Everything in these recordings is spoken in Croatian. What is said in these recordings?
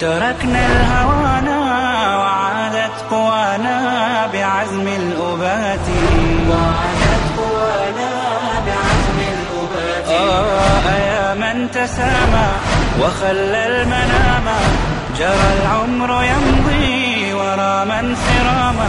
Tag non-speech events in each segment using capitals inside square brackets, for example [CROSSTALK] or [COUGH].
تركنا الهوانا وعادت قوانا بعزم الأبات. وعادت قوانا بعزم الأبات. آه يا من تسامى وخلى المنام جرى العمر يمضي ورا من سراما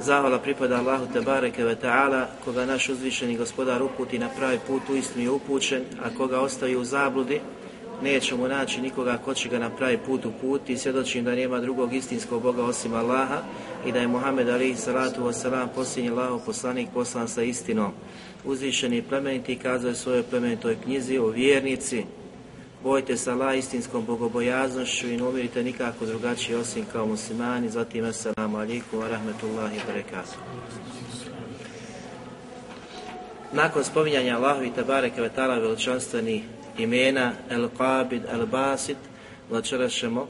Zahvala pripada Allahu Tebareke ve Ta'ala, koga naš uzvišeni gospodar uputi na pravi put, uistinu je upućen, a koga ostavi u zabludi, nećemo naći nikoga ko će ga na pravi put uputi i svjedočim da nema drugog istinskog Boga osim Allaha i da je Muhammed alihi salatu wasalam posljednji Allahov poslanik poslan sa istinom. Uzvišeni plemeniti kazao je svojoj plemenitoj knjizi o vjernici, Bojte se Allah istinskom bogobojaznošću i ne umirite nikako drugačije osim kao muslimani. Zatim, assalamu alaikum wa rahmetullahi wa. Nakon spominjanja Allahu i Tabareke ve Ta'ala veličanstvenih imena El Qabid, El Basit, večeras ćemo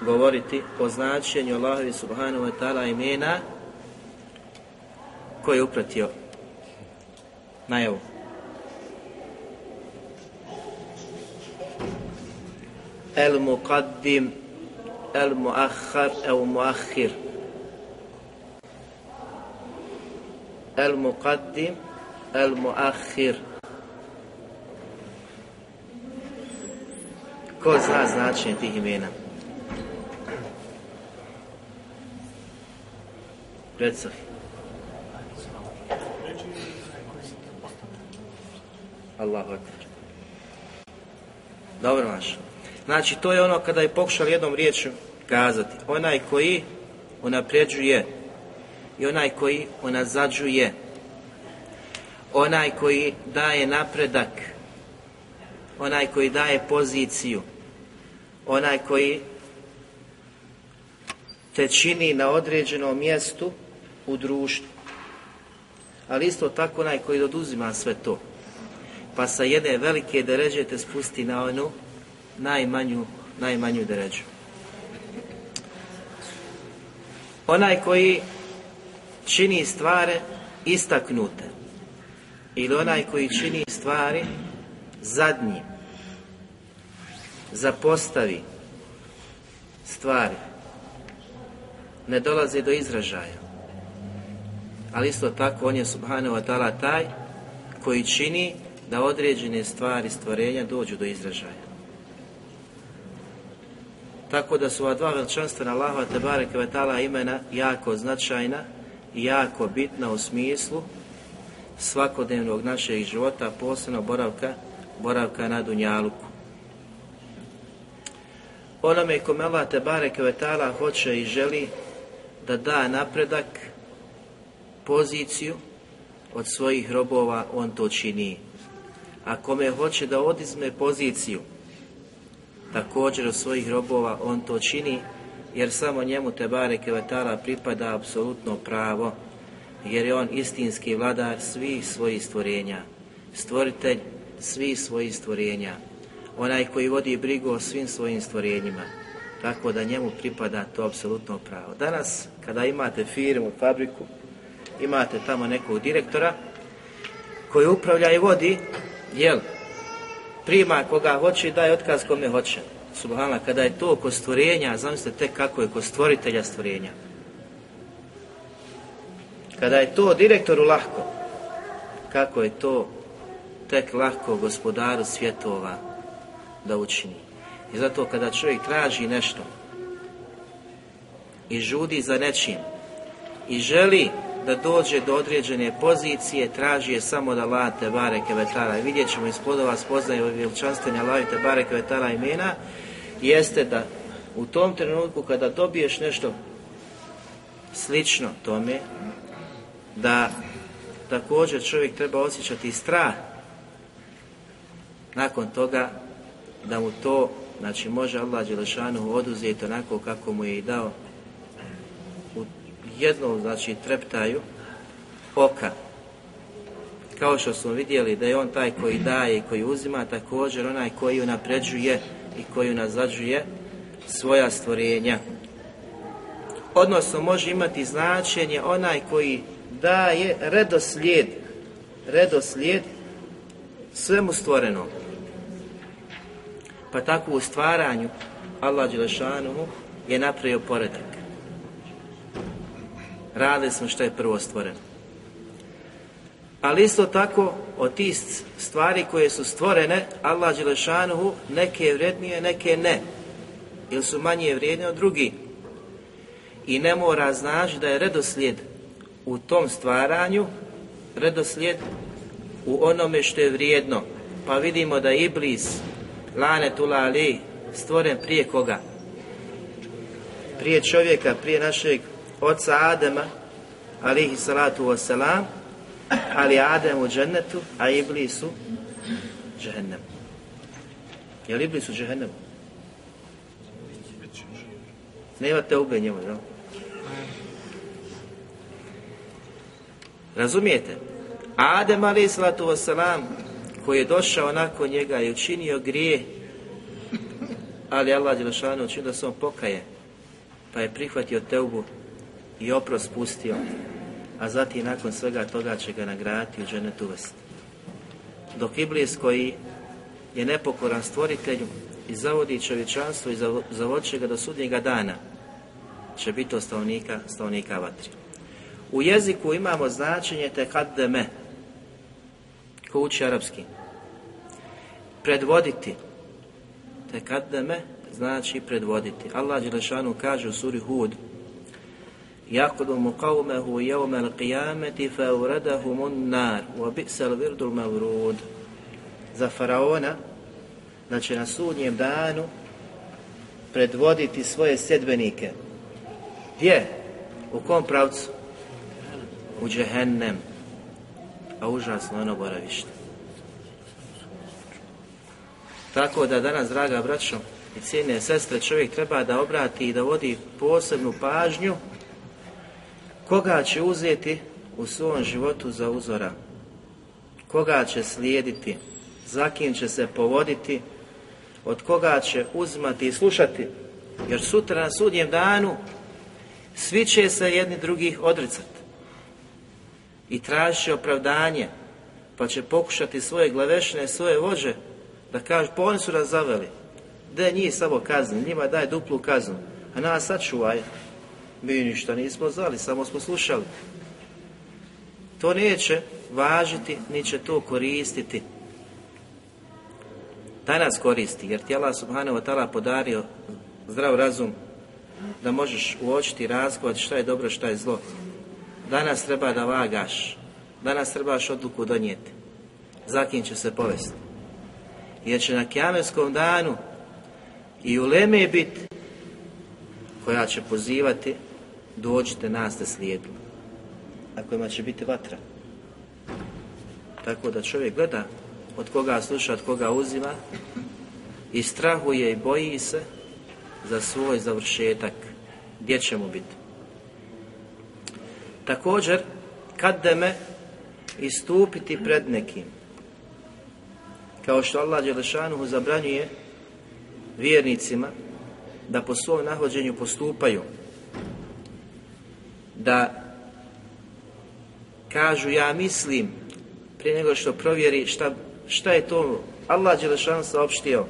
govoriti o značenju Allahovi subhanahu wa ta'ala imena koje je upratio najavu. El Muqaddim, El Muakhar, El Muakhir. El Muqaddim, El Muakhir. Ko zna značenje tih imena? Reci. Allahu akbar. Dobro naš. Znači to je ono kada je pokušali jednom riječju kazati. Onaj koji unapređuje i onaj koji unazađuje. Onaj koji daje napredak. Onaj koji daje poziciju. Onaj koji te čini na određenom mjestu u društvu. Ali isto tako onaj koji oduzima sve to. Pa sa jedne velike deređe te spusti na onu najmanju, najmanju deređu. Onaj koji čini stvari istaknute ili onaj koji čini stvari zadnji zapostavi stvari ne dolaze do izražaja ali isto tako on je subhanahu wa ta'ala taj koji čini da određene stvari stvorenja dođu do izražaja tako da su ova dva veličanstvena Allahova Tebareke Vetala imena jako značajna i jako bitna u smislu svakodnevnog našeg života, posebno boravka, boravka na Dunjaluku. Onome kome Allah Tebareke Vetala hoće i želi da da napredak, poziciju od svojih robova, on to čini. A kome hoće da odizme poziciju, također od svojih robova on to čini jer samo njemu te vetala pripada apsolutno pravo jer je on istinski vladar svih svojih stvorenja stvoritelj svih svojih stvorenja onaj koji vodi brigu o svim svojim stvorenjima tako da njemu pripada to apsolutno pravo. Danas kada imate firmu, fabriku imate tamo nekog direktora koji upravlja i vodi jel, prima koga hoće i daje otkaz kome hoće. Subhanallah, kada je to oko stvorenja, zamislite tek kako je oko stvoritelja stvorenja. Kada je to direktoru lahko, kako je to tek lahko gospodaru svjetova da učini. I zato kada čovjek traži nešto i žudi za nečim i želi da dođe do određene pozicije, traži je samo da Allah te bareke vetala. I vidjet ćemo iz plodova spoznaju veličanstvene Allah te bareke vetala imena, jeste da u tom trenutku kada dobiješ nešto slično tome, da također čovjek treba osjećati strah nakon toga da mu to, znači može Allah Đelešanu oduzeti onako kako mu je i dao jednom, znači, treptaju oka. Kao što smo vidjeli da je on taj koji daje i koji uzima, također onaj koji unapređuje i koji unazađuje svoja stvorenja. Odnosno može imati značenje onaj koji daje redoslijed, redoslijed svemu stvorenom. Pa tako u stvaranju Allah Đelešanuhu je napravio poredak. Radili smo što je prvo stvoreno. Ali isto tako od tih stvari koje su stvorene, Allah Đelešanuhu neke je vrednije, neke ne. Ili su manje vrijedne od drugih. I ne mora znači da je redoslijed u tom stvaranju, redoslijed u onome što je vrijedno. Pa vidimo da Iblis, Lanetula Ali, stvoren prije koga? Prije čovjeka, prije našeg oca Adema, alihi salatu wasalam, ali Adem u džennetu, a Iblis u džehennemu. Je li Iblis u džehennemu? Nema ube njemu, jel? Razumijete? Adem alaih salatu wasalam, koji je došao nakon njega i učinio grije, ali Allah Đelešanu učinio da se on pokaje, pa je prihvatio teubu i oprost pustio, a zatim nakon svega toga će ga nagraditi u dženetu uvesti. Dok Iblis koji je nepokoran stvoritelju i zavodi čovječanstvo i zavodit će ga do sudnjega dana, će biti od stavnika, stavnika vatri. U jeziku imamo značenje tekademe, ko uči arapski. Predvoditi. Tekademe znači predvoditi. Allah Đelešanu kaže u suri Hud يقدم قومه يوم القيامة فأوردهم النار وبئس الورد المورود za faraona da će na sudnjem danu predvoditi svoje sedbenike. Gdje? U kom pravcu? U džehennem. A užasno ono boravište. Tako da danas, draga braćo i cijene sestre, čovjek treba da obrati i da vodi posebnu pažnju koga će uzeti u svom životu za uzora, koga će slijediti, za kim će se povoditi, od koga će uzmati i slušati, jer sutra na sudnjem danu svi će se jedni drugih odricati i tražiti opravdanje, pa će pokušati svoje glavešne, svoje vođe da kažu, pa oni su nas zaveli, da njih samo kazni, njima daj duplu kaznu, a nas sačuvaj, mi ništa nismo znali, samo smo slušali. To neće važiti, ni će to koristiti. Danas koristi, jer ti Allah subhanahu wa ta'ala podario zdrav razum da možeš uočiti razgovor šta je dobro, šta je zlo. Danas treba da vagaš, danas trebaš odluku donijeti. Za kim će se povesti. Jer će na kjamenskom danu i u leme biti koja će pozivati dođite nas da slijedu, a kojima će biti vatra. Tako da čovjek gleda od koga sluša, od koga uzima i strahuje i boji se za svoj završetak, gdje će mu biti. Također, kad me istupiti pred nekim, kao što Allah Đelešanuhu zabranjuje vjernicima da po svom nahođenju postupaju da kažu ja mislim prije nego što provjeri šta, šta je to Allah Đelešan saopštio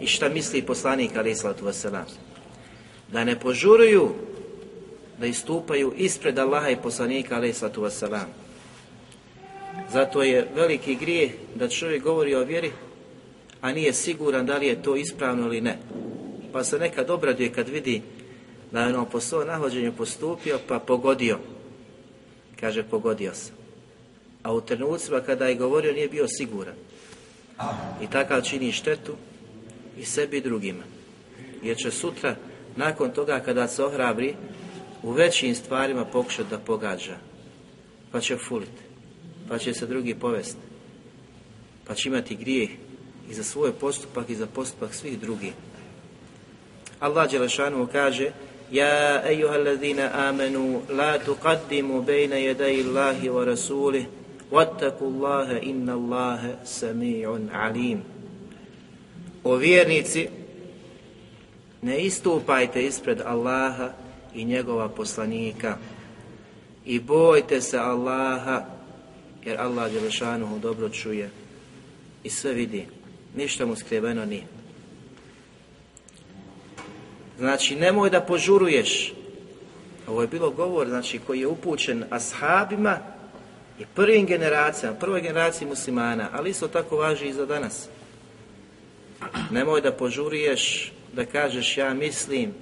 i šta misli poslanik ali islatu wasalam. Da ne požuruju da istupaju ispred Allaha i poslanika ali islatu wasalam. Zato je veliki grije da čovjek govori o vjeri, a nije siguran da li je to ispravno ili ne. Pa se nekad obraduje kad vidi je ono po svojom nahođenju postupio pa pogodio. Kaže pogodio se. A u trenucima kada je govorio nije bio siguran. I takav čini štetu i sebi i drugima. Jer će sutra, nakon toga kada se ohrabri, u većim stvarima pokušati da pogađa. Pa će fuliti. Pa će se drugi povesti. Pa će imati grijeh i za svoj postupak i za postupak svih drugih. Allah Đelešanu kaže Ejuha alladhina amanu la tuqaddimu bejna jedai Allahi wa rasulih Wattaku Allahe inna Allahe sami'un alim O vjernici ne istupajte ispred Allaha i njegova poslanika i bojte se Allaha jer Allah Đelešanuhu dobro čuje i sve vidi. Ništa mu skriveno nije znači nemoj da požuruješ ovo je bilo govor znači koji je upućen ashabima i prvim generacijama prvoj generaciji muslimana ali isto tako važi i za danas nemoj da požuruješ da kažeš ja mislim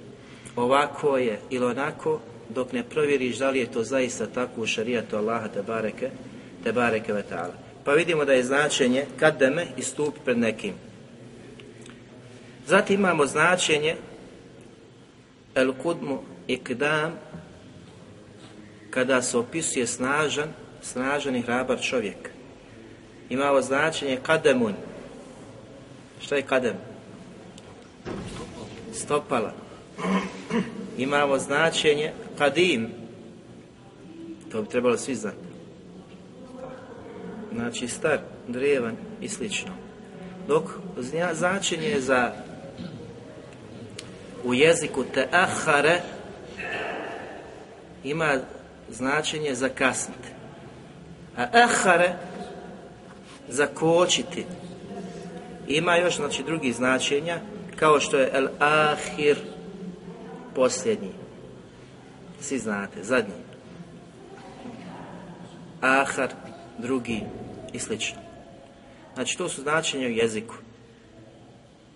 ovako je ili onako, dok ne provjeriš da li je to zaista tako u šarijatu Allaha te bareke, te bareke vetala. Pa vidimo da je značenje kademe i stup pred nekim. Zatim imamo značenje el kudmu ikdam kada se opisuje snažan, snažan i hrabar čovjek. Imamo značenje kademun. Šta je kadem? Stopala [CLEARS THROAT] imamo značenje kadim. To bi trebalo svi znati. Znači star, drevan i slično. Dok značenje za u jeziku te ahare ima značenje za kasniti. A ahare za kočiti. Ima još znači drugi značenja kao što je el ahir posljednji. Svi znate, zadnji. Ahar, drugi i slično. Znači, to su značenja u jeziku.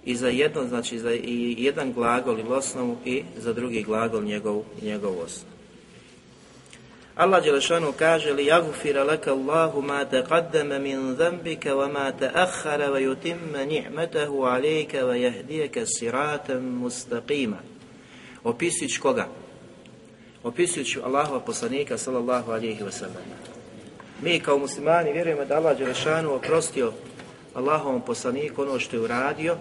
I za jedno, znači, za i jedan glagol ili osnovu i za drugi glagol njegovu, njegovu osnovu. Allah Đelešanu kaže li jagufira laka Allahu ma taqaddama min zambika wa ma ta'akhara wa yutimma ni'matahu alayka wa yahdiyaka siratan mustaqima. Opisujući koga? Opisujući Allahova poslanika sallallahu alihi wasallam. Mi kao muslimani vjerujemo da Allah Đelešanu oprostio Allahovom poslaniku ono što je uradio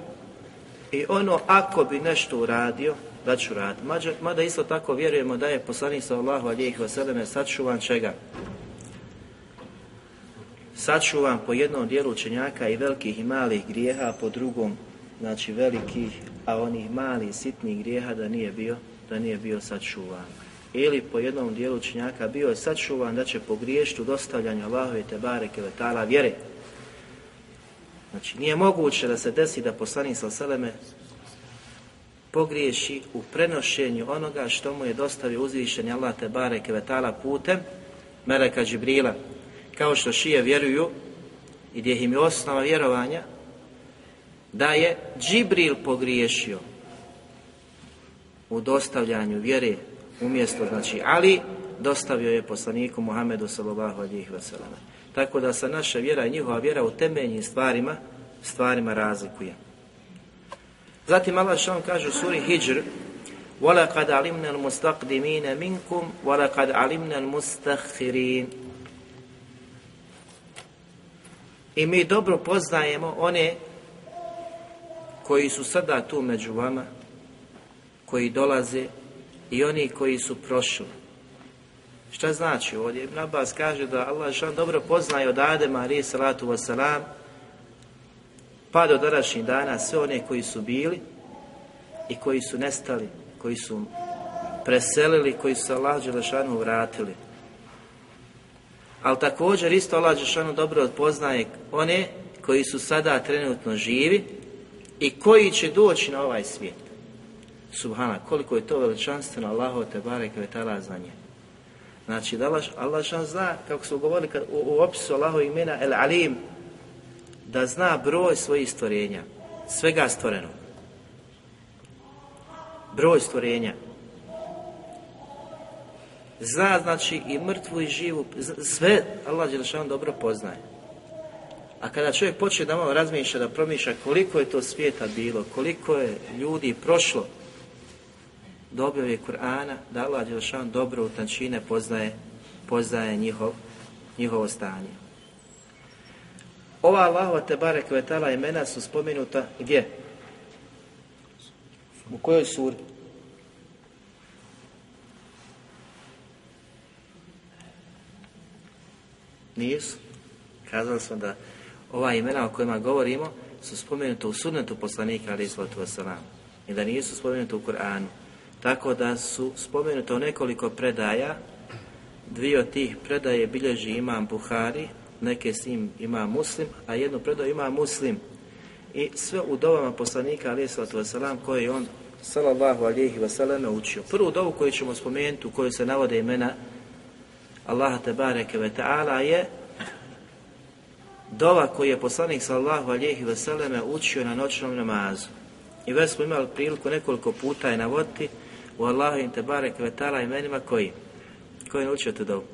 i ono ako bi nešto uradio, da ću raditi. Mada isto tako vjerujemo da je poslanik sallallahu alihi wasallam sačuvan čega? Sačuvan po jednom dijelu učenjaka i velikih i malih grijeha, a po drugom znači velikih, a onih malih sitnih grijeha da nije bio, da nije bio sačuvan. Ili po jednom dijelu činjaka bio je sačuvan da će pogriješiti u dostavljanju Allahove te bareke letala vjere. Znači nije moguće da se desi da poslanik sa seleme pogriješi u prenošenju onoga što mu je dostavio uzvišenje Allah te bareke putem Meleka Džibrila. Kao što šije vjeruju i gdje im je osnova vjerovanja da je Džibril pogriješio u dostavljanju vjere umjesto znači Ali dostavio je poslaniku Muhammedu sallallahu alejhi ve Tako da se naša vjera i njihova vjera u temeljnim stvarima stvarima razlikuje. Zatim Allah što kaže u suri Hijr وَلَقَدْ عَلِمْنَا الْمُسْتَقْدِمِينَ مِنْكُمْ وَلَقَدْ عَلِمْنَا الْمُسْتَخِرِينَ I mi dobro poznajemo one koji su sada tu među vama, koji dolaze i oni koji su prošli. Šta znači ovdje? Ibn Abbas kaže da Allah što dobro poznaje od Adema, ali salatu wasalam, pa do današnjih dana sve one koji su bili i koji su nestali, koji su preselili, koji su Allah Đelešanu vratili. Ali također isto Allah Đelešanu dobro poznaje one koji su sada trenutno živi i koji će doći na ovaj svijet. Subhana, koliko je to veličanstveno Allaho te barek vetala za nje. Znači, da Allah, Allah zna, kako smo govorili kad, u, u opisu Allaho imena El Alim, da zna broj svojih stvorenja, svega stvorenog. Broj stvorenja. Zna znači i mrtvu i živu, sve Allah Đelešanu dobro poznaje. A kada čovjek počne da malo razmišlja, da promišlja koliko je to svijeta bilo, koliko je ljudi prošlo, dobio je Kur'ana, da Allah Đelešan dobro u tančine poznaje, poznaje njihov, njihovo stanje. Ova Allahova te barek vetala imena su spomenuta gdje? U kojoj suri? Nisu. Kazali smo da ova imena o kojima govorimo su spomenuta u sunnetu poslanika ali wasalam i da nisu spomenuta u Kur'anu. Tako da su spomenuta u nekoliko predaja, dvije od tih predaje bilježi imam Buhari, neke s njim ima muslim, a jednu predaju ima muslim. I sve u dovama poslanika ali wasalam koje je on sallallahu alihi wasalam učio. Prvu dovu koju ćemo spomenuti, u kojoj se navode imena Allaha te bareke ve ta'ala je dova koji je poslanik sallallahu alihi vseleme učio na noćnom namazu. I već smo imali priliku nekoliko puta je navoditi u Allahovim te barek vetala imenima koji? Koji je naučio tu dobu?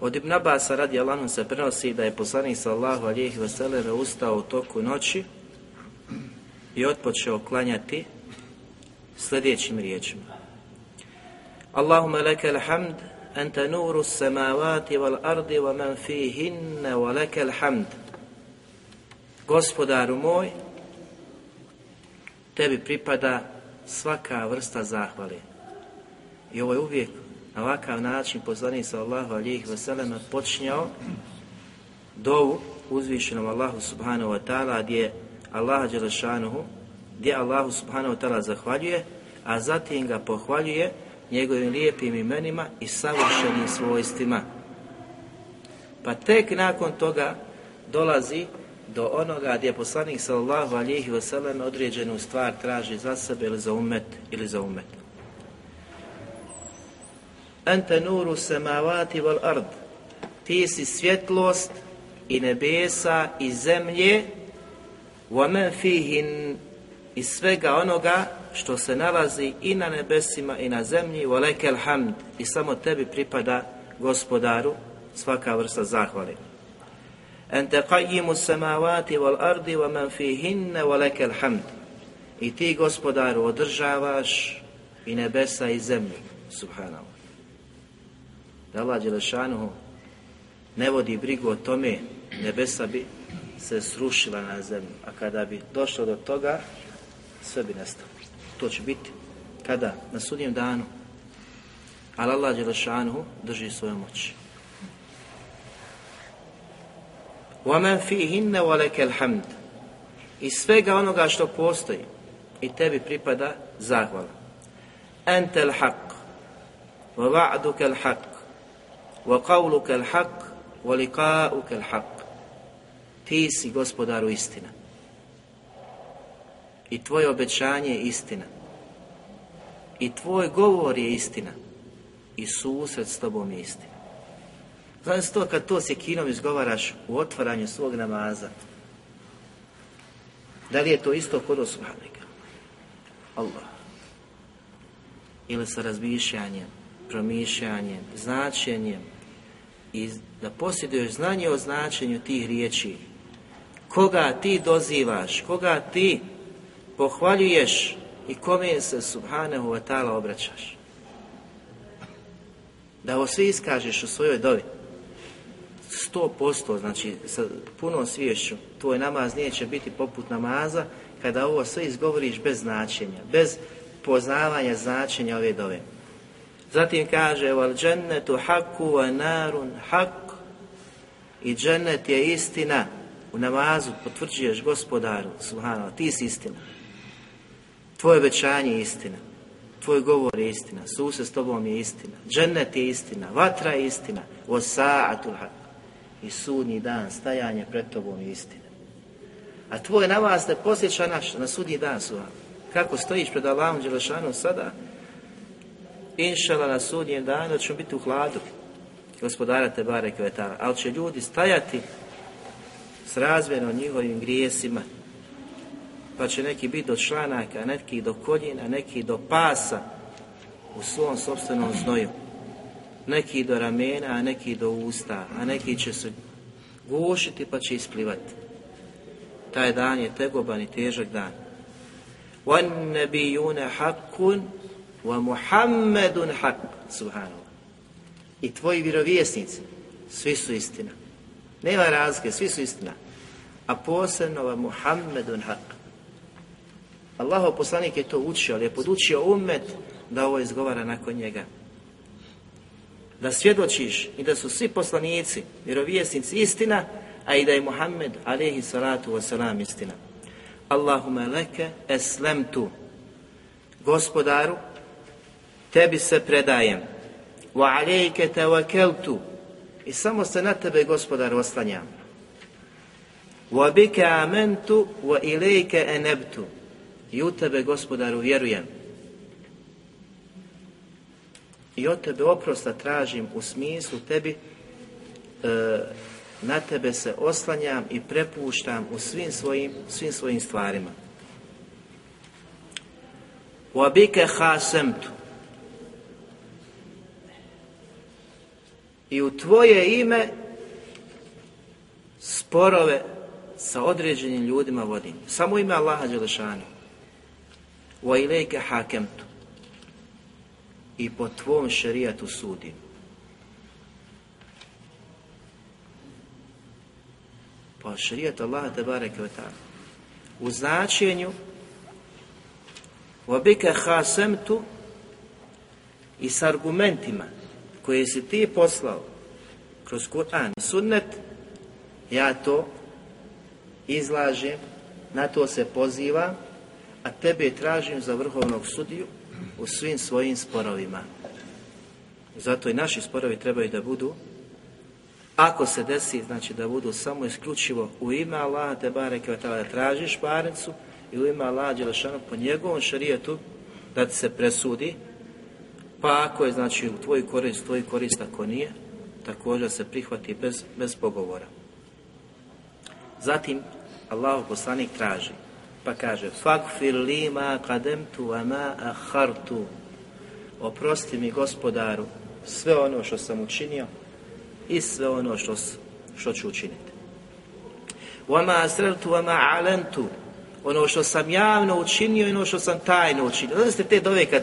Od Ibn Abasa radi Allahom se prenosi da je poslanik sallahu alijih veselere ustao u toku noći i otpočeo klanjati sljedećim riječima. Allahumma leke alhamd, anta nuru samavati wal ardi wa man fihinne, wa leke alhamd. Gospodaru moj, tebi pripada svaka vrsta zahvale. I ovo je uvijek na ovakav način poslanik sa Allahu alijih vselema počinjao dovu uzvišenom Allahu subhanahu wa ta'ala gdje Allah Đelešanuhu, gdje Allahu subhanahu wa ta'ala zahvaljuje, a zatim ga pohvaljuje njegovim lijepim imenima i savršenim svojstvima. Pa tek nakon toga dolazi do onoga gdje poslanik sallallahu alihi wasallam određenu stvar traži za sebe ili za umet ili za umet. Ente nuru samavati wal ard. Ti si svjetlost i nebesa i zemlje wa men fihin i svega onoga što se nalazi i na nebesima i na zemlji, lekel hamd, i samo tebi pripada gospodaru svaka vrsta zahvali. Samavati wal ardi wa man fihinne lekel hamd. I ti gospodaru održavaš i nebesa i zemlju, subhanahu. Da Allah Đelešanuhu ne vodi brigu o tome, nebesa bi se srušila na zemlju. A kada bi došlo do toga, sve bi nestalo. To će biti kada? Na sudnjem danu. Ali Allah Đelešanuhu drži svoju moć. وَمَنْ فِيهِنَّ وَلَكَ الْحَمْدِ I svega onoga što postoji i tebi pripada zahvala. أنت الحق ووعدك الحق وقولك الحق ولقاؤك الحق Ti si gospodaru istina i tvoje obećanje je istina. I tvoj govor je istina. I susret s tobom je istina. Znači to kad to sjekinom izgovaraš u otvaranju svog namaza. Da li je to isto kod osvanika? Allah. Ili sa razmišljanjem, promišljanjem, značenjem i da posjeduješ znanje o značenju tih riječi. Koga ti dozivaš, koga ti pohvaljuješ i kome se subhanahu wa ta'ala obraćaš. Da ovo svi iskažeš u svojoj dobi. 100%, znači sa punom sviješću, tvoj namaz nije će biti poput namaza kada ovo sve izgovoriš bez značenja, bez poznavanja značenja ove dove. Zatim kaže wal džennetu haku wa narun hak i džennet je istina. U namazu potvrđuješ gospodaru, subhanahu, ti si istina. Tvoje obećanje je istina. Tvoj govor je istina. Suse s tobom je istina. Džennet je istina. Vatra je istina. Osa'atul hak. I sudnji dan, stajanje pred tobom je istina. A tvoj namaz ne posjeća naš, na sudnji dan su Kako stojiš pred Allahom Đelešanom sada, inšala na sudnjem danu, da ćemo biti u hladu. gospodara Tebare Kvetala, ali će ljudi stajati s razmjerno njihovim grijesima, pa će neki biti do članaka, neki do koljena, neki do pasa u svom sobstvenom znoju, neki do ramena, a neki do usta, a neki će se gušiti pa će isplivati. Taj dan je tegoban i težak dan. وَالنَّبِيُّونَ حَقٌّ وَمُحَمَّدٌ حَقٌّ Subhanallah. I tvoji vjerovjesnici, svi su istina. Nema razlike, svi su istina. A posebno wa Muhammedun haq. Allahov poslanik je to učio, ali je podučio umet da ovo izgovara nakon njega. Da svjedočiš i da su svi poslanici, vjerovjesnici istina, a i da je Muhammed alaihi salatu wasalam istina. Allahumma leke eslemtu. Gospodaru, tebi se predajem. Wa alejke tevakeltu. I samo se na tebe, gospodar, oslanjam. Wa bike amentu wa ilejke enebtu. I u tebe, gospodaru, vjerujem i od tebe oprosta tražim u smislu tebi, e, na tebe se oslanjam i prepuštam u svim svojim, svim svojim stvarima. Wabike hasemtu. I u tvoje ime sporove sa određenim ljudima vodim. Samo ime Allaha Đelešanu. Wa ilike hakemtu I po tvom šerijatu sudim. Pa šarijat Allaha te bareke ve ta'ala. U značenju وَبِكَ حَاسَمْتُ i s argumentima koje si ti poslao kroz Kur'an i sunnet, ja to izlažem, na to se pozivam, a tebe tražim za vrhovnog sudiju u svim svojim sporovima. Zato i naši sporovi trebaju da budu ako se desi, znači da budu samo isključivo u ime Allaha te bareke da tražiš parnicu i u ime Allaha Đelešanu po njegovom šarijetu da ti se presudi, pa ako je znači u tvoj korist, tvoj korist ako nije, također se prihvati bez, bez pogovora. Zatim Allah poslanik traži, pa kaže Fakfir lima kademtu ama ahartu Oprosti mi gospodaru sve ono što sam učinio i sve ono što, što ću učiniti. Vama asrartu vama alentu ono što sam javno učinio i ono što sam tajno učinio. Znači ste te dove kad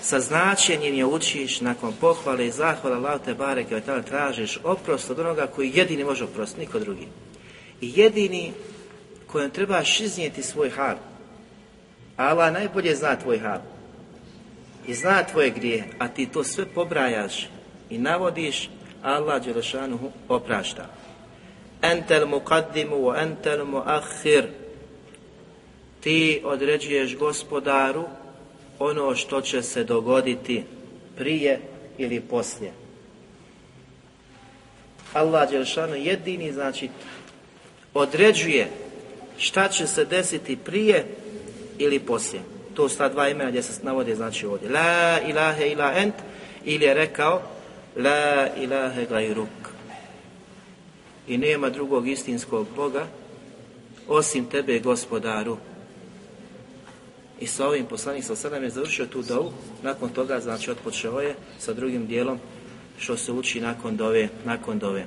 sa značenjem je učiš nakon pohvale i zahvala Allah te bareke tražiš oprost od onoga koji jedini može oprostiti, niko drugi. I jedini kojem trebaš iznijeti svoj hal. Allah najbolje zna tvoj hal. I zna tvoje grije, a ti to sve pobrajaš i navodiš, Allah Đelešanuhu oprašta. Entel muqaddimu wa entel muakhir. Ti određuješ gospodaru ono što će se dogoditi prije ili poslije. Allah Đelšanu jedini, znači, određuje šta će se desiti prije ili poslije. To su ta dva imena gdje se navode, znači ovdje. La ilahe ila ent, ili je rekao La ilahe gajruk. I nema drugog istinskog Boga osim tebe, gospodaru. I sa ovim poslanik sa sedam je završio tu dovu, nakon toga znači otpočeo je sa drugim dijelom što se uči nakon dove, nakon dove.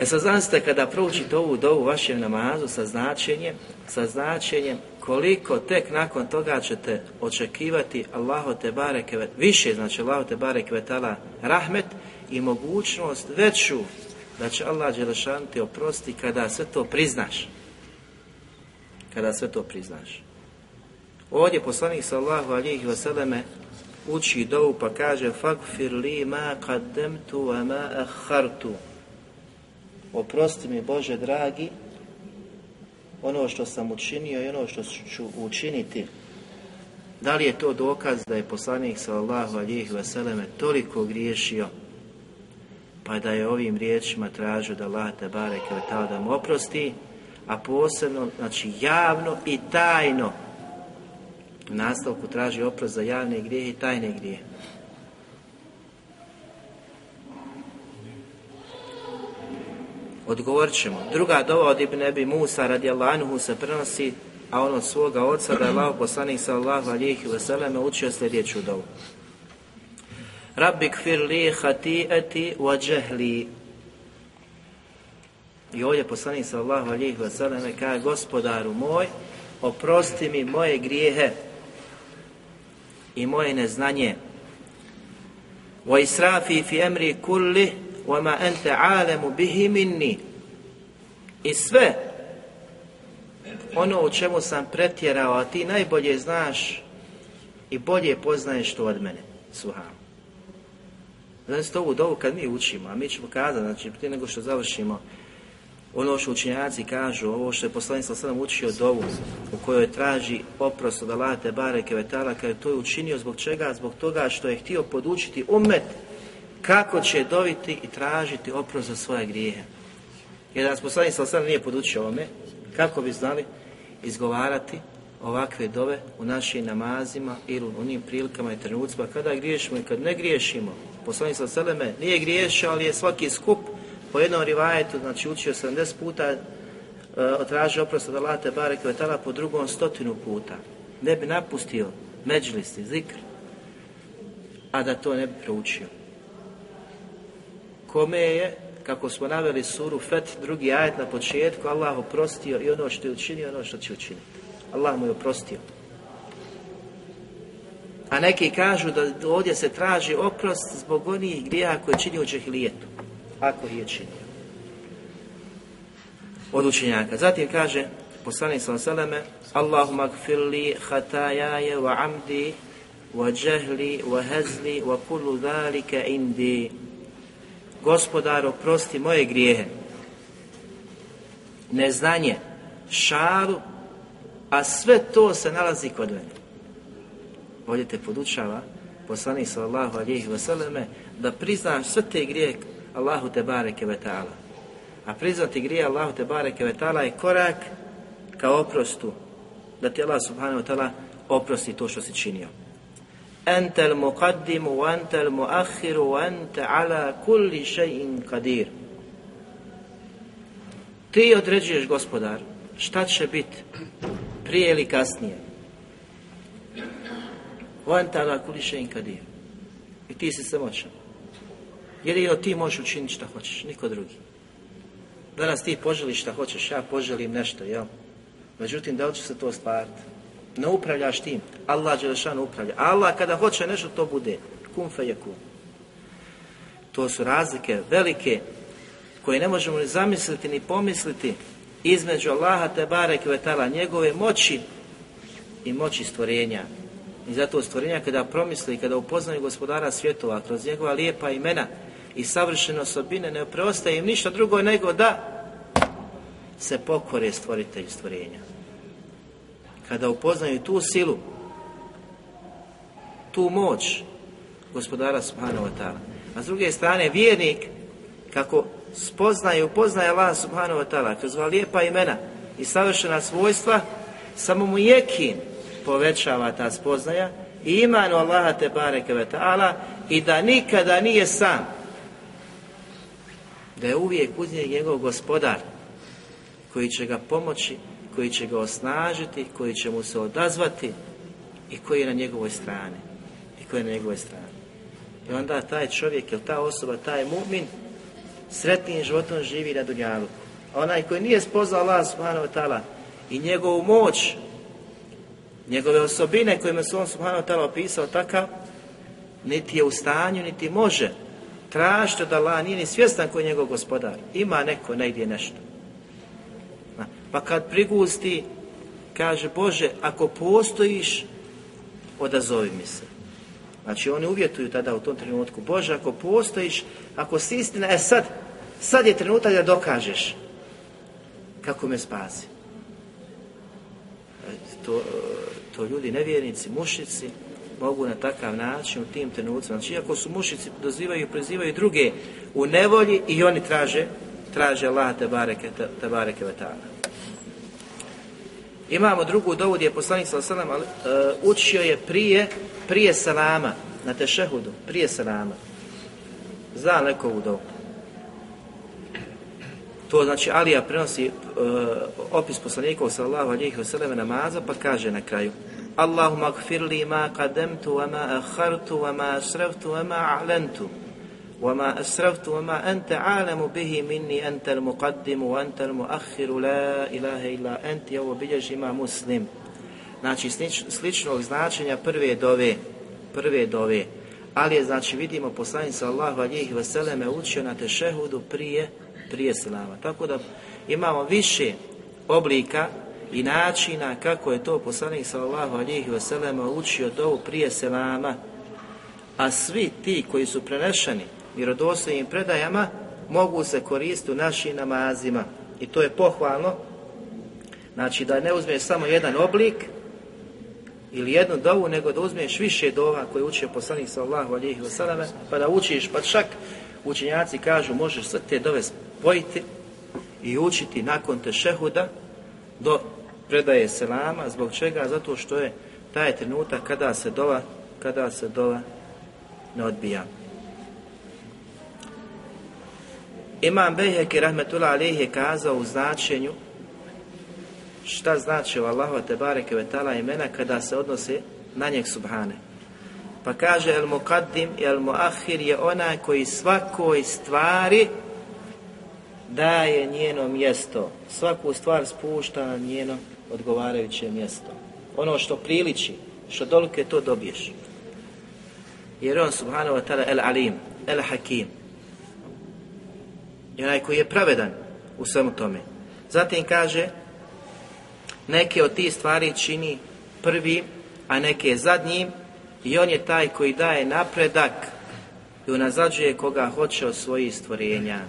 E sad zamislite kada proučite ovu dovu vašem namazu sa značenjem, sa značenjem koliko tek nakon toga ćete očekivati Allahu te bareke više znači Allahu te bareke vetala rahmet i mogućnost veću da će Allah Đelešan te oprosti kada sve to priznaš. Kada sve to priznaš. Ovdje poslanik sallahu alihi vseleme uči dovu pa kaže Fagfir li ma qaddemtu wa ma akhartu. Oprosti mi Bože dragi ono što sam učinio i ono što ću učiniti. Da li je to dokaz da je poslanik sallahu alihi vseleme toliko griješio pa da je ovim riječima tražio da Allah te bareke da mu oprosti, a posebno, znači javno i tajno u nastavku traži oprost za javne grijehe i tajne grijehe. Odgovorit ćemo. Druga dova od Ibn Ebi Musa radijallahu anhu se prenosi, a on od svoga oca da je Allah poslanik sallahu alihi vseleme učio sljedeću dovu. Rabbi kfir li hati'ati wa jahli. I ovdje poslanik sallahu alihi vseleme kaže gospodaru moj, oprosti mi moje grijehe i moje neznanje. Wa israfi fi emri kulli ma ente alemu bihi minni. I sve ono u čemu sam pretjerao, a ti najbolje znaš i bolje poznaješ to od mene. Suham. Znači ovu dovu kad mi učimo, a mi ćemo kazati, znači prije nego što završimo, ono što učenjaci kažu, ovo što je poslanik sa sadom učio dovu, u kojoj traži oprost od Allah te bareke vetala, kada je to učinio zbog čega? Zbog toga što je htio podučiti umet kako će dobiti i tražiti oprost za svoje grijehe. Jer da nas poslanik sa nije podučio ovome, kako bi znali izgovarati ovakve dove u našim namazima ili u onim prilikama i trenucima kada griješimo i kad ne griješimo. Poslanik sa seleme nije griješio, ali je svaki skup po jednom rivajetu, znači učio 70 puta, uh, traži oprost od Allah te bareke vetala, po drugom stotinu puta. Ne bi napustio međlisti, zikr, a da to ne bi proučio. Kome je, kako smo naveli suru Fet, drugi ajet na početku, Allah oprostio i ono što je učinio, ono što će učiniti. Allah mu je oprostio. A neki kažu da ovdje se traži oprost zbog onih grijeha koje čini u džehilijetu ako je činio. Od učenjaka. Zatim kaže poslanik sa seleme Allahumma gfirli hatajaje wa amdi wa džehli wa hezli wa kullu dhalika indi Gospodar oprosti moje grijehe neznanje šalu a sve to se nalazi kod mene ovdje te podučava poslanik sallallahu alihi wasallam da priznaš sve te grijehe Allahu te bareke ve ta'ala. A priznati grije Allahu te bareke ve ta'ala je korak ka oprostu. Da ti Allah subhanahu wa ta'ala oprosti to što si činio. Ente al muqaddimu wa ente al muakhiru wa ente ala kulli še'in kadir. Ti određuješ gospodar šta će biti prije ili kasnije. Ente ala kulli še'in kadir. I ti si samoćan. Jedino ti možeš učiniti šta hoćeš, niko drugi. Danas ti poželiš šta hoćeš, ja poželim nešto, jel? Međutim, da li će se to ostvariti? Ne upravljaš tim. Allah Đelešan upravlja. Allah kada hoće nešto, to bude. Kum fe je kum. To su razlike velike koje ne možemo ni zamisliti ni pomisliti između Allaha te barek vetala njegove moći i moći stvorenja. I zato stvorenja kada promisli, kada upoznaju gospodara svjetova kroz njegova lijepa imena, i savršene osobine, ne preostaje im ništa drugo nego da se pokore stvoritelj stvorenja. Kada upoznaju tu silu, tu moć gospodara subhanahu wa ta'ala. A s druge strane, vjernik, kako spoznaje, upoznaje Allah subhanahu wa ta'ala, kroz ova lijepa imena i savršena svojstva, samo mu jekin povećava ta spoznaja i imanu Allaha te bareke ve ta'ala i da nikada nije sam, da je uvijek uz njeg njegov gospodar koji će ga pomoći, koji će ga osnažiti, koji će mu se odazvati i koji je na njegovoj strani. Koji je na njegovoj strani. I onda taj čovjek ili ta osoba, taj mu'min, sretnim životom živi na dunjalu. A onaj koji nije spoznao Allah subhanahu wa ta'ala i njegovu moć, njegove osobine kojima su on subhanahu wa ta'ala opisao takav, niti je u stanju, niti može tražite da Allah nije ni svjestan koji je njegov gospodar. Ima neko negdje nešto. Pa kad prigusti, kaže Bože, ako postojiš, odazovi mi se. Znači oni uvjetuju tada u tom trenutku, Bože, ako postojiš, ako si istina, e sad, sad je trenutak da dokažeš kako me spasi. E, to, to ljudi nevjernici, mušici, mogu na takav način u tim trenucima. Znači, iako su mušici dozivaju i prezivaju druge u nevolji i oni traže, traže Allah te bareke, te vetana. Imamo drugu dovu gdje je poslanik sallam uh, učio je prije, prije salama, na tešehudu, prije salama. Zna neko ovu dovu? To znači Alija prenosi uh, opis poslanikov sallahu alihi vseleme namaza pa kaže na kraju Allahumma gfir li ma qademtu wa ma akhartu wa ma asraftu wa ma a'lentu wa ma anta alamu bihi minni anta al-muqaddimu wa anta al-muakhiru la ilaha illa anti ovo bilježi ima znači slič, sličnog značenja prve dove prve dove. Ali je znači vidimo poslanik sallahu alihi vseleme učio na tešehudu prije prije selama. Tako da imamo više oblika i načina kako je to poslanik sallallahu alihi vselema učio dovu prije selama, a svi ti koji su prenešeni vjerodostojnim predajama mogu se koristiti u našim namazima. I to je pohvalno. Znači da ne uzmeš samo jedan oblik ili jednu dovu, nego da uzmeš više dova koje učio poslanik sallallahu alihi vseleme, pa da učiš, pa čak učenjaci kažu možeš sve te dove spojiti i učiti nakon tešehuda do predaje selama, zbog čega? Zato što je taj trenutak kada se dova, kada se dova ne odbija. Imam Bejheki Rahmetullah Alih je kazao u značenju šta znači u Allahu te bareke vetala imena kada se odnose na njeg subhane. Pa kaže el muqaddim i el muahir je onaj koji svakoj stvari daje njeno mjesto. Svaku stvar spušta na njeno odgovarajuće mjesto. Ono što priliči, što dolike to dobiješ. Jer on subhanahu wa ta'ala el alim, el hakim. I onaj koji je pravedan u svemu tome. Zatim kaže, neke od tih stvari čini prvi, a neke zadnjim, i on je taj koji daje napredak i unazađuje koga hoće od svojih stvorenja.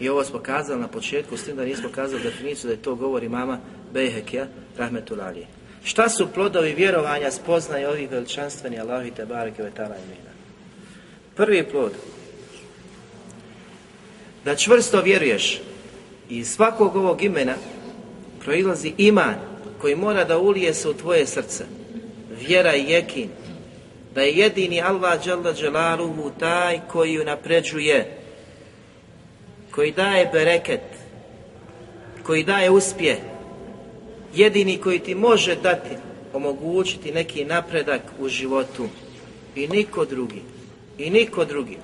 I ovo smo kazali na početku, s tim da nismo kazali definiciju da je to govori mama Bejhekja, rahmetulali. Šta su plodovi vjerovanja spoznaje ovih veličanstveni Allahi te bareke vetala imena? Prvi plod, da čvrsto vjeruješ i iz svakog ovog imena proizlazi iman koji mora da ulije se u tvoje srce. Vjera i jekin. Da je jedini Allah dželle dželaluhu taj koji napređuje, koji daje bereket, koji daje uspjeh, jedini koji ti može dati, omogućiti neki napredak u životu i niko drugi, i niko drugi.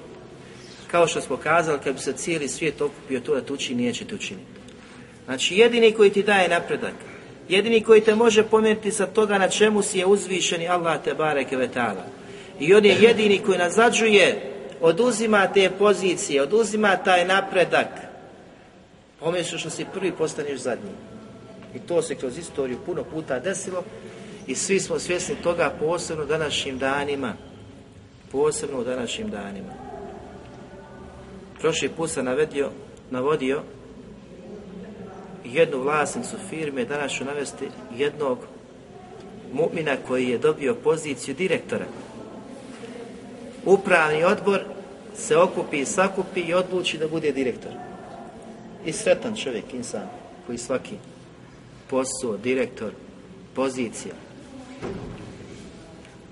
Kao što smo kazali, kad bi se cijeli svijet okupio to da te učini, te učiniti. Znači, jedini koji ti daje napredak, jedini koji te može pomjeriti sa toga na čemu si je uzvišeni Allah te bareke vetala. I on je jedini koji nazađuje, oduzima te pozicije, oduzima taj napredak. Umjesto što si prvi, postaneš zadnji. I to se kroz istoriju puno puta desilo i svi smo svjesni toga posebno današnjim danima. Posebno u današnjim danima. Prošli put sam navedio, navodio jednu vlasnicu firme, danas ću navesti jednog mu'mina koji je dobio poziciju direktora. Upravni odbor se okupi i sakupi i odluči da bude direktor. I sretan čovjek, insan, koji svaki posao, direktor, pozicija.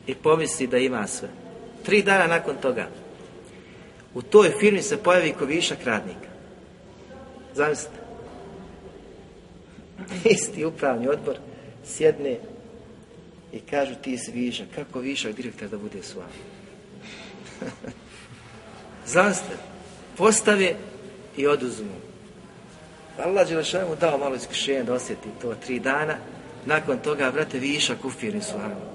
I pomisli da ima sve. Tri dana nakon toga, u toj firmi se pojavi ko višak radnika. Zamislite. [LAUGHS] Isti upravni odbor sjedne i kažu ti si višak. Kako višak direktor da bude s vama? [LAUGHS] Zamislite. Postave i oduzmu. Allah Đelešan mu dao malo iskušenja da osjeti to tri dana. Nakon toga, brate, višak u firmi s vama.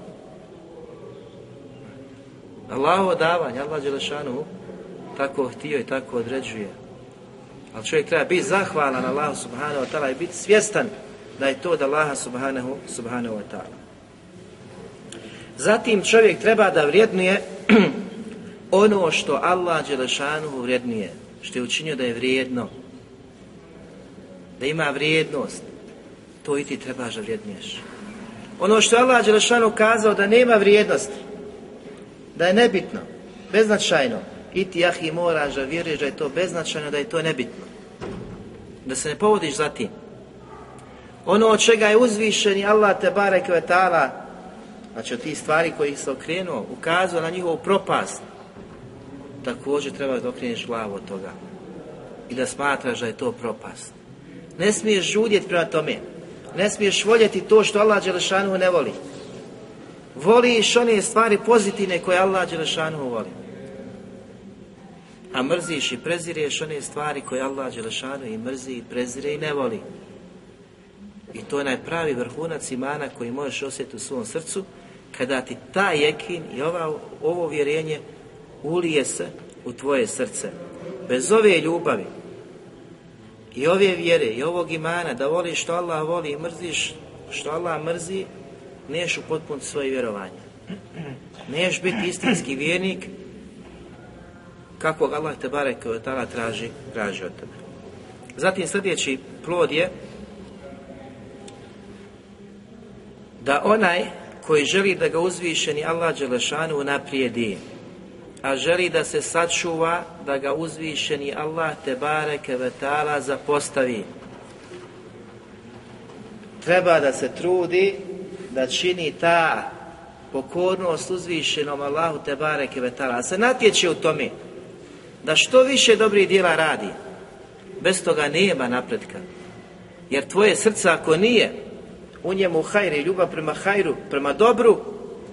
Allahovo davanje, Allah Đelešanu tako htio i tako određuje. Ali čovjek treba biti zahvalan Allahu subhanahu wa ta'ala i biti svjestan da je to od Allaha subhanahu, subhanahu wa ta'ala. Zatim čovjek treba da vrijednuje [CLEARS THROAT] ono što Allah Đelešanu vrijednuje, što je učinio da je vrijedno, da ima vrijednost, to i ti trebaš da vrijedniješ. Ono što je Allah Đelešanu kazao da nema vrijednosti, da je nebitno, beznačajno, i ti jahi moraš da vjeruješ da je to beznačajno, da je to nebitno. Da se ne povodiš za tim. Ono od čega je uzvišeni Allah te barek ve ta'ala, znači od tih stvari koji se okrenuo, ukazao na njihovu propast, također treba da okreneš glavu od toga i da smatraš da je to propast. Ne smiješ žudjeti prema tome. Ne smiješ voljeti to što Allah Đelešanu ne voli. Voliš one stvari pozitivne koje Allah Đelešanu voli. A mrziš i prezireš one stvari koje Allah Đelešanu i mrzi i prezire i ne voli. I to je najpravi vrhunac imana koji možeš osjetiti u svom srcu kada ti taj jekin i ova, ovo vjerenje ulije se u tvoje srce. Bez ove ljubavi i ove vjere i ovog imana da voliš što Allah voli i mrziš što Allah mrzi, neš upotpuniti svoje vjerovanje. Neš biti istinski vjernik kakvog Allah te barek tada traži, traži od tebe. Zatim sljedeći plod je da onaj koji želi da ga uzvišeni Allah Đelešanu naprijedi, a želi da se sačuva da ga uzvišeni Allah te bareke vetala zapostavi. Treba da se trudi da čini ta pokornost uzvišenom Allahu te bareke vetala. Se natječe u tome da što više dobrih djela radi. Bez toga nema napretka. Jer tvoje srce ako nije u njemu hajr i ljubav prema hajru, prema dobru,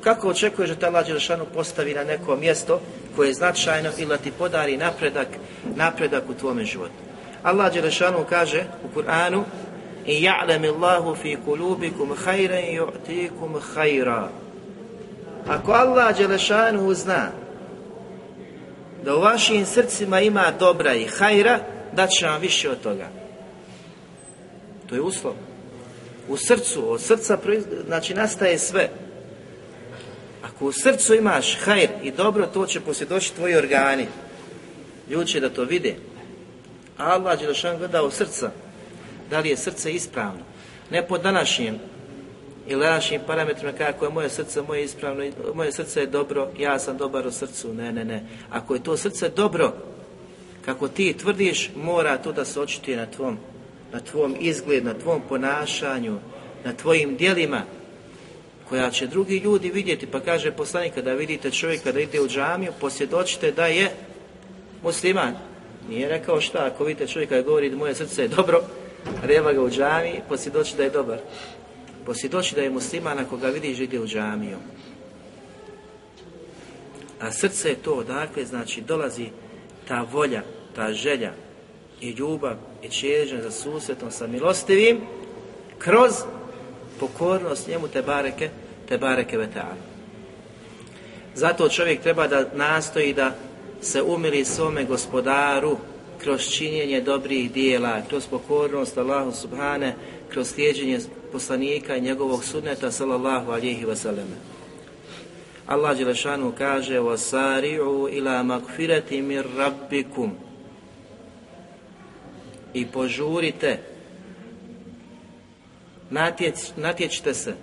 kako očekuješ da te Allah Đelešanu postavi na neko mjesto koje je značajno ili da ti podari napredak, napredak u tvome životu. Allah Đelešanu kaže u Kur'anu i ja'lem Allahu fi kulubikum hajran ju'tikum hajra. Ako Allah Đelešanu zna da u vašim srcima ima dobra i hajra, dat će vam više od toga. To je uslov. U srcu, od srca znači nastaje sve. Ako u srcu imaš hajr i dobro, to će posvjedočiti tvoji organi. Ljudi će da to vide. Allah Đelešan gleda u srca. Da li je srce ispravno? Ne po današnjem ili današnjim parametrima kako je moje srce, moje ispravno, moje srce je dobro, ja sam dobar u srcu. Ne, ne, ne. Ako je to srce dobro, kako ti tvrdiš, mora to da se očituje na tvom, na tvom izgled, na tvom ponašanju, na tvojim djelima, koja će drugi ljudi vidjeti, pa kaže poslanik kada vidite čovjeka da ide u džamiju, posvjedočite da je musliman. Nije rekao šta, ako vidite čovjeka da govori da moje srce je dobro, reva ga u džamiji, posvjedoči da je dobar. Posvjedoči da je musliman ako ga vidiš ide u džamiju. A srce je to, dakle, znači dolazi ta volja, ta želja i ljubav i čežnja za susretom sa milostivim kroz pokornost njemu te bareke, te bareke vetala. Zato čovjek treba da nastoji da se umiri svome gospodaru kroz činjenje dobrih dijela, kroz pokornost Allahu subhane, kroz slijeđenje poslanika i njegovog sunneta sallallahu alihi wasallam. Allah Đelešanu kaže وَسَارِعُوا إِلَا مَغْفِرَةِ مِنْ رَبِّكُمْ I požurite natjeć, natječite se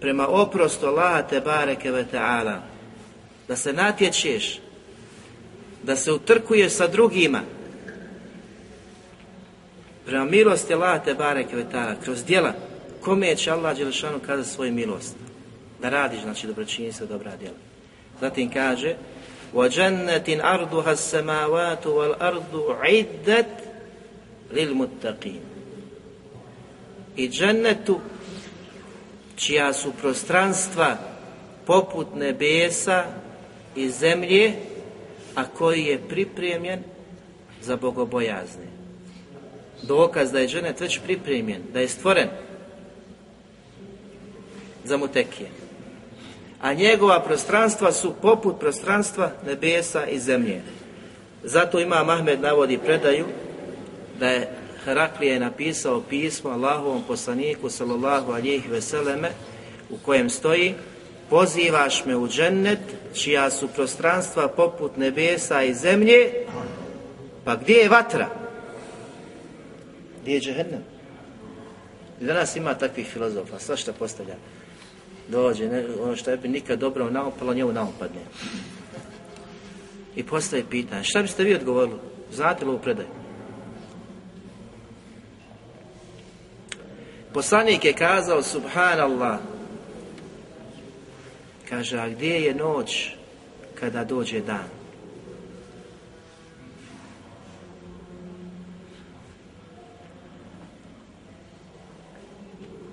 prema oprostu Allaha te bareke ve ta'ala da se natječeš da se utrkuješ sa drugima prema milosti Allaha te bareke ve ta'ala kroz djela kome će Allah Đelešanu kazati svoju milost da radiš znači dobročinjstvo dobra djela zatim kaže وَجَنَّةٍ أَرْضُهَا السَّمَاوَاتُ وَالْأَرْضُ عِدَّتْ لِلْمُتَّقِينَ i džennetu čija su prostranstva poput nebesa i zemlje, a koji je pripremljen za bogobojazne. Dokaz da je džennet već pripremljen, da je stvoren za mutekije. A njegova prostranstva su poput prostranstva nebesa i zemlje. Zato ima Mahmed navodi predaju da je Heraklije je napisao pismo Allahovom poslaniku sallallahu alihi veseleme u kojem stoji pozivaš me u džennet čija su prostranstva poput nebesa i zemlje pa gdje je vatra? Gdje je džehennem? I danas ima takvih filozofa, sva što postavlja. Dođe, ne, ono što je bi nikad dobro naopalo, njemu naopadne. I postaje pitanje, šta biste vi odgovorili? Znate li ovu predaju? Poslanik je kazao, subhanallah, kaže, a gdje je noć kada dođe dan.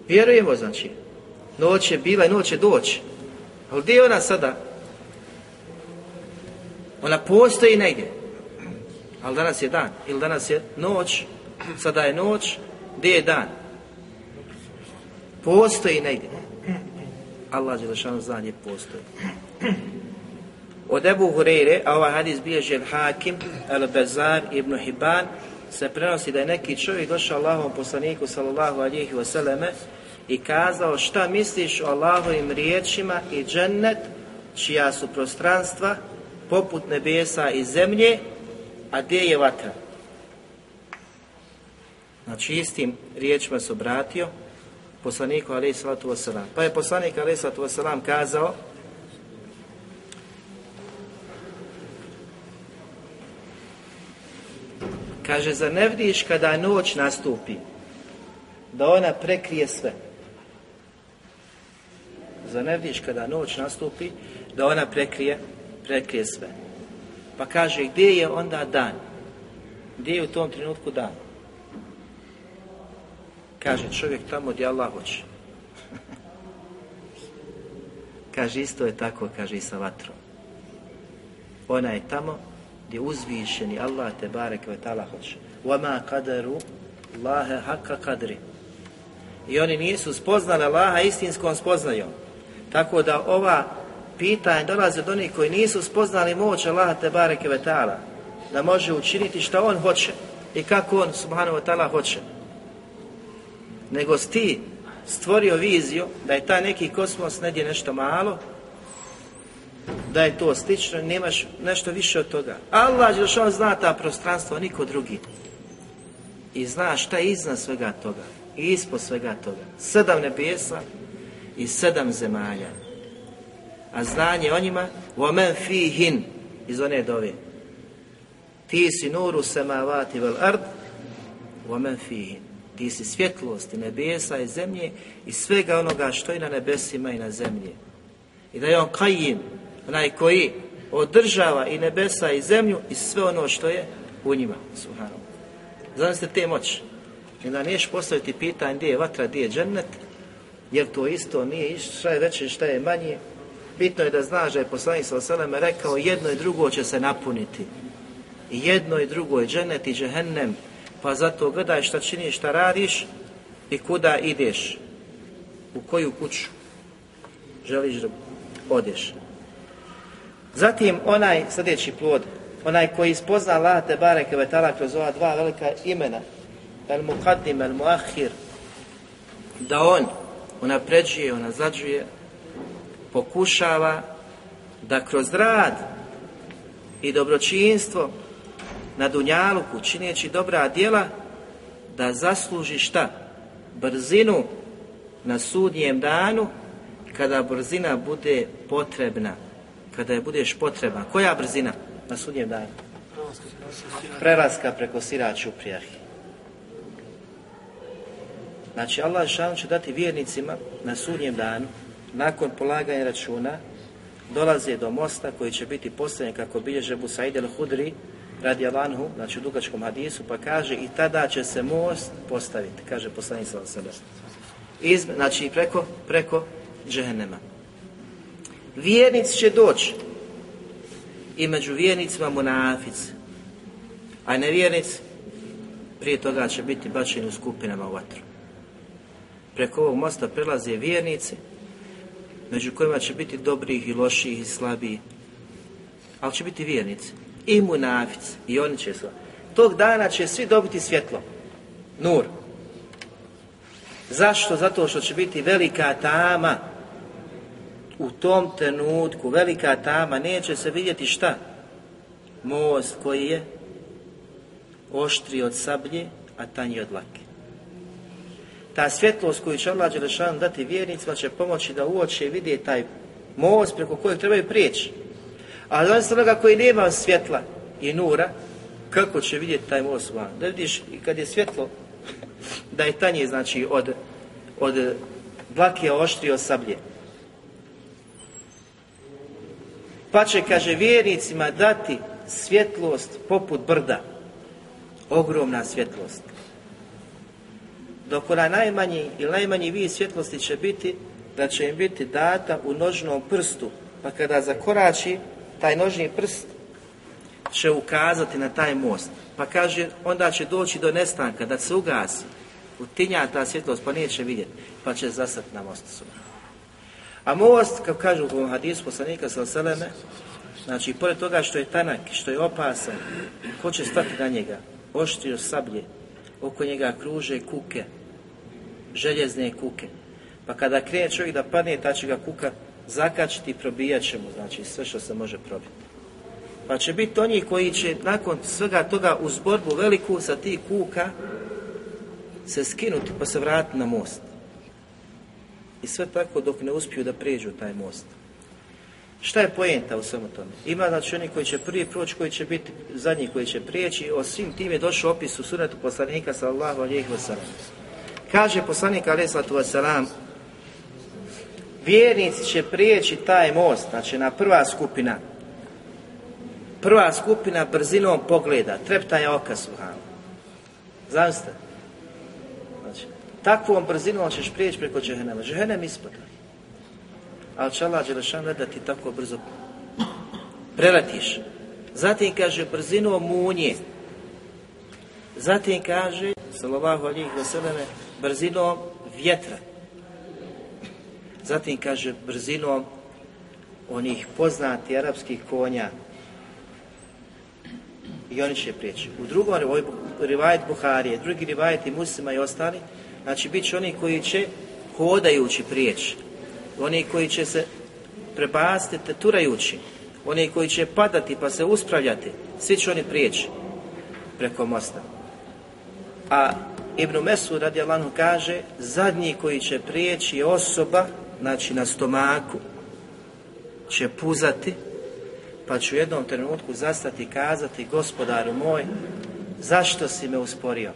Vjerujemo, znači, noć je bila i noć će doći. Ali gdje je ona sada? Ona postoji negdje. Ali danas je dan. Ili danas je noć. Sada je noć. Gdje je dan? Postoji negdje. Allah Đelešanu zna gdje postoji. Od Ebu Hureyre, a ovaj hadis bilježi Hakim, El Bezar, Ibn Hibban, se prenosi da je neki čovjek došao Allahom poslaniku sallallahu alihi wasallame i kazao šta misliš o Allahovim riječima i džennet čija su prostranstva poput nebesa i zemlje, a gdje je vatra? Znači istim riječima se obratio poslaniku alaih sallatu wasalam. Pa je poslanik alaih sallatu wasalam kazao Kaže, za ne vidiš kada noć nastupi, da ona prekrije sve? Za ne vidiš kada noć nastupi, da ona prekrije, prekrije sve? Pa kaže, gdje je onda dan? Gdje je u tom trenutku dan? Kaže čovjek tamo gdje Allah hoće. Kaže isto je tako, kaže i sa vatrom. Ona je tamo gdje uzvišeni Allah te barek ve ta'ala hoće. Vama kaderu Allahe haka kadri. I oni nisu spoznali Allaha istinskom spoznajom. Tako da ova pitanja dolaze do onih koji nisu spoznali moć Allaha te bareke ve ta'ala. Da može učiniti što on hoće i kako on subhanahu wa ta'ala hoće nego si ti stvorio viziju da je taj neki kosmos negdje nešto malo, da je to slično, nemaš nešto više od toga. Allah on zna ta prostranstvo, niko drugi. I zna šta je iznad svega toga, i ispod svega toga. Sedam nebesa i sedam zemalja. A znanje o njima, وَمَنْ فِيهِنْ iz one dove. Ti si nuru semavati vel ard, وَمَنْ فِيهِنْ ti si svjetlosti nebesa i zemlje i svega onoga što je na nebesima i na zemlji. I da je on kajim, onaj koji održava i nebesa i zemlju i sve ono što je u njima. Znam ste te moći. I da niješ postaviti pitanje gdje je vatra, gdje je džennet, jer to isto nije šta je veće, šta je manje. Bitno je da znaš da je poslanik sa rekao jedno i drugo će se napuniti. I jedno i drugo je džennet i džehennem pa zato gledaj šta činiš, šta radiš i kuda ideš. U koju kuću želiš da odeš. Zatim onaj sljedeći plod, onaj koji spozna Allah te bareke vetala kroz ova dva velika imena, el muqaddim, el muahir, da on unapređuje, unazađuje, pokušava da kroz rad i dobročinstvo na Dunjaluku čineći dobra djela da zasluži šta? Brzinu na sudnjem danu kada brzina bude potrebna. Kada je budeš potrebna. Koja brzina na sudnjem danu? Prelaska preko siraču prijahi. Znači Allah šalom će dati vjernicima na sudnjem danu nakon polaganja računa dolaze do mosta koji će biti postavljen kako bilježe Busaid el-Hudri radi Alanhu, znači u dugačkom hadisu, pa kaže i tada će se most postaviti, kaže poslanik sa. Izme, znači preko, preko džehennema. Vjernici će doći i među vjernicima munafici, a nevjernici prije toga će biti bačeni u skupinama u vatru. Preko ovog mosta prelaze vjernici, među kojima će biti dobrih i loših i slabiji, ali će biti vjernici i munafici. I oni će se. Tog dana će svi dobiti svjetlo. Nur. Zašto? Zato što će biti velika tama. U tom trenutku velika tama neće se vidjeti šta? Most koji je oštri od sablje, a tanji od lake. Ta svjetlost koju će Allah Đelešan dati vjernicima će pomoći da uoče i vide taj most preko kojeg trebaju prijeći. A za onoga koji nema svjetla i nura, kako će vidjeti taj most van? Da vidiš, kad je svjetlo, da je tanje, znači, od, od dlake oštrio sablje. Pa će, kaže, vjernicima dati svjetlost poput brda. Ogromna svjetlost. Dok ona najmanji ili najmanji vid svjetlosti će biti da će im biti data u nožnom prstu. Pa kada zakorači, taj nožni prst će ukazati na taj most. Pa kaže, onda će doći do nestanka, da se ugasi. Utinja ta svjetlost, pa neće vidjeti. Pa će zastati na mostu A most, kao kažu u hadisu poslanika sa seleme, znači, pored toga što je tanak, što je opasan, ko će stati na njega? Oštrio sablje, oko njega kruže kuke, željezne kuke. Pa kada krene čovjek da padne, ta će ga kuka zakačiti i probijat će mu, znači sve što se može probiti. Pa će biti oni koji će nakon svega toga uz borbu veliku sa tih kuka se skinuti pa se vratiti na most. I sve tako dok ne uspiju da prijeđu taj most. Šta je pojenta u svemu tome? Ima znači oni koji će prvi proći, koji će biti zadnji koji će prijeći, o svim tim je došao opis u sunetu poslanika sallahu alijih wasalam. Kaže poslanik alaih wasalam, vjernici će prijeći taj most, znači na prva skupina, prva skupina brzinom pogleda, treptaja oka suhana. Zamislite? Znači, takvom brzinom ćeš prijeći preko džehenema. Džehenem ispod. Ali će Allah Đelešan da ti tako brzo preletiš. Zatim kaže brzinom munje. Zatim kaže, sallallahu alihi wasallam, brzinom vjetra. Zatim kaže brzinom onih poznati arapskih konja i oni će prijeći. U drugom rivajet Buharije, drugi rivajet i muslima i ostali, znači bit će oni koji će hodajući prijeći, oni koji će se prebasti turajući, oni koji će padati pa se uspravljati, svi će oni prijeći preko mosta. A Ibn Mesud radi Allahu kaže, zadnji koji će prijeći je osoba, znači na stomaku, će puzati, pa ću u jednom trenutku zastati i kazati, gospodaru moj, zašto si me usporio?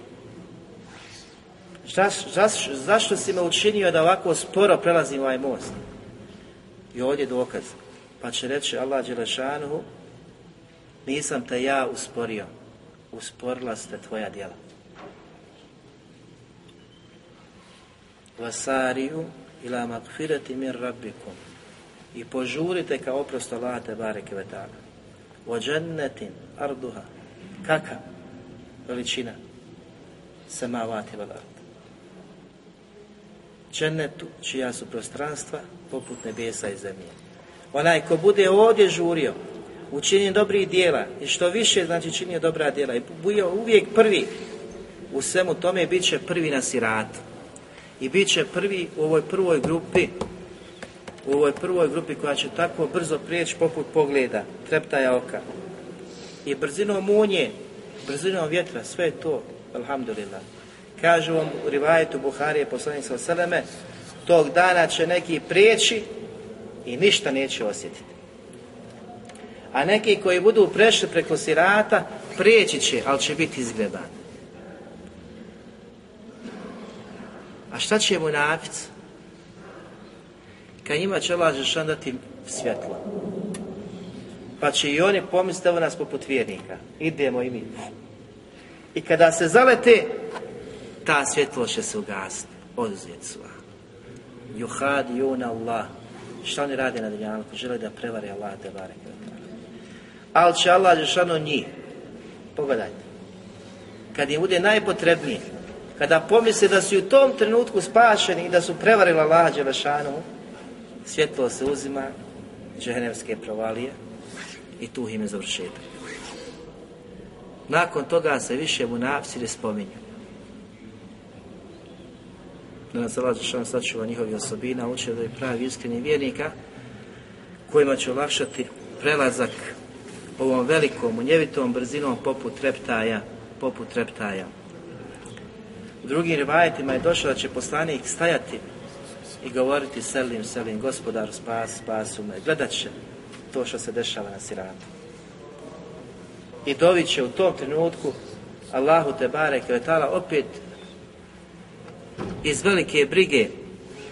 zašto si me učinio da ovako sporo prelazim ovaj most? I ovdje dokaz. Pa će reći Allah Đelešanuhu, nisam te ja usporio, usporila ste tvoja djela. Vasariju ila magfirati mir rabbikum i požurite ka oprost Allah te bareke vetala. O džennetin arduha. Kaka? Veličina. Samavati vel ard. Džennetu čija su prostranstva poput nebesa i zemlje. Onaj ko bude ovdje žurio, učinio dobrih dijela i što više znači činio dobra djela i bio uvijek prvi u svemu tome bit će prvi na siratu i bit će prvi u ovoj prvoj grupi u ovoj prvoj grupi koja će tako brzo prijeći poput pogleda, treptaja oka. I brzinom munje, brzinom vjetra, sve je to, alhamdulillah. Kažu vam u rivajetu Buharije poslanica Seleme, tog dana će neki prijeći i ništa neće osjetiti. A neki koji budu prešli preko sirata, prijeći će, ali će biti izgledan. A šta će mu nafic? Kad njima će Allah Žešan dati svjetlo. Pa će i oni pomisliti evo nas poput vjernika. Idemo i mi. I kada se zalete, ta svjetlo će se ugasiti. Oduzeti su. Juhad juna Allah. Šta oni rade na dunjalku? Žele da prevari Allah te barek. Ali će Allah Žešano njih. Pogledajte. Kad im bude najpotrebnije, kada pomisle da su u tom trenutku spašeni i da su prevarili Allah Đelešanu, svjetlo se uzima, džehenevske provalije i tu im je završetak. Nakon toga se više mu ne spominju. Da nas Allah Đelešanu sačuva njihovi osobina, uče da je pravi iskreni vjernika kojima će olakšati prelazak ovom velikom, unjevitom brzinom poput treptaja, poput treptaja. U drugim rivajetima je došlo da će poslanik stajati i govoriti selim, selim, gospodar, spas, spasu me. Gledat će to što se dešava na siratu. I dovit će u tom trenutku Allahu te bare kvetala opet iz velike brige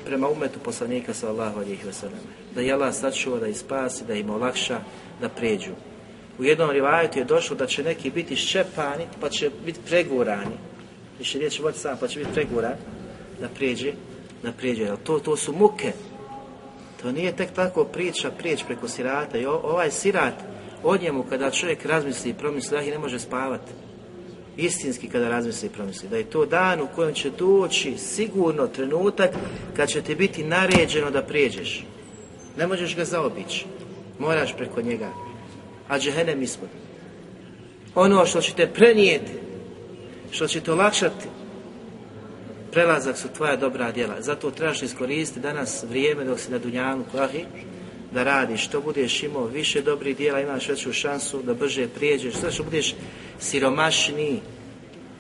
prema umetu poslanika sallallahu alihi wasallam. Da je Allah sačuva, da ih spasi, da im olakša, da pređu. U jednom rivajetu je došlo da će neki biti ščepani, pa će biti pregurani. Više riječ vodi sam, pa će biti preguran da prijeđe, da prijeđe. To, to su muke. To nije tek tako priča, prijeć preko sirata. I ovaj sirat, od njemu kada čovjek razmisli i promisli, ah i ne može spavati. Istinski kada razmisli i promisli. Da je to dan u kojem će doći sigurno trenutak kad će ti biti naređeno da prijeđeš. Ne možeš ga zaobići. Moraš preko njega. A džehennem ispod. Ono što će te prenijeti, što će te olakšati, prelazak su tvoja dobra djela. Zato trebaš iskoristiti danas vrijeme dok si na Dunjanu Klahi, da radiš, što budeš imao više dobrih djela, imaš veću šansu da brže prijeđeš, sve što budeš siromašniji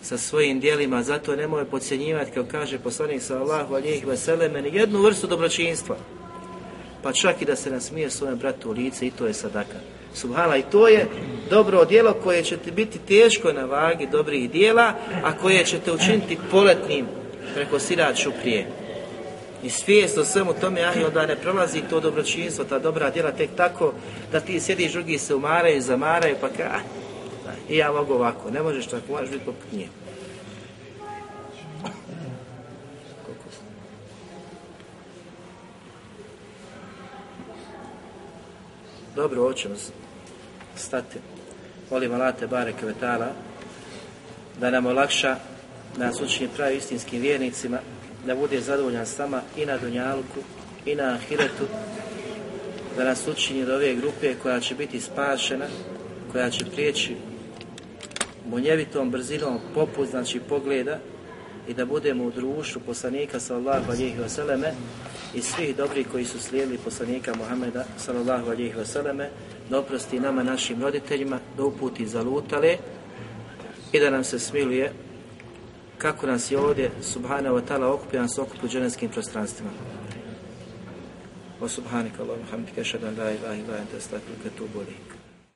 sa svojim djelima, zato nemoj podcjenjivati, kao kaže poslanik sa Allahu alijih veseleme, ni jednu vrstu dobročinstva. Pa čak i da se nasmije svojem bratu u lice i to je sadaka. Subhala i to je dobro djelo koje će ti biti teško na vagi dobrih djela, a koje će te učiniti poletnim preko siraču prije. I svijest o svemu tome, a i onda ne prolazi to dobročinstvo, ta dobra djela tek tako da ti sjediš, drugi se umaraju, zamaraju, pa ka, i ja mogu ovako, ne možeš tako, možeš biti poput nje. Dobro, hoćemo stati. Molim Allah te bare kvetala da nam olakša da nas učini pravi istinskim vjernicima, da bude zadovoljan s nama i na Dunjalku i na Ahiretu, da nas učini od ove grupe koja će biti spašena, koja će prijeći munjevitom brzinom poput, znači pogleda i da budemo u društvu poslanika sallallahu alihi vseleme i svih dobrih koji su slijedili poslanika Muhammeda sallallahu alihi vseleme da oprosti nama našim roditeljima, da uputi zalutale i da nam se smiluje kako nas je ovdje subhanahu wa ta'ala okupio nas okupi u dženevskim prostranstvima. Wa subhanika Allahumma hamdika ashhadu an la ilaha illa anta astaghfiruka wa atubu.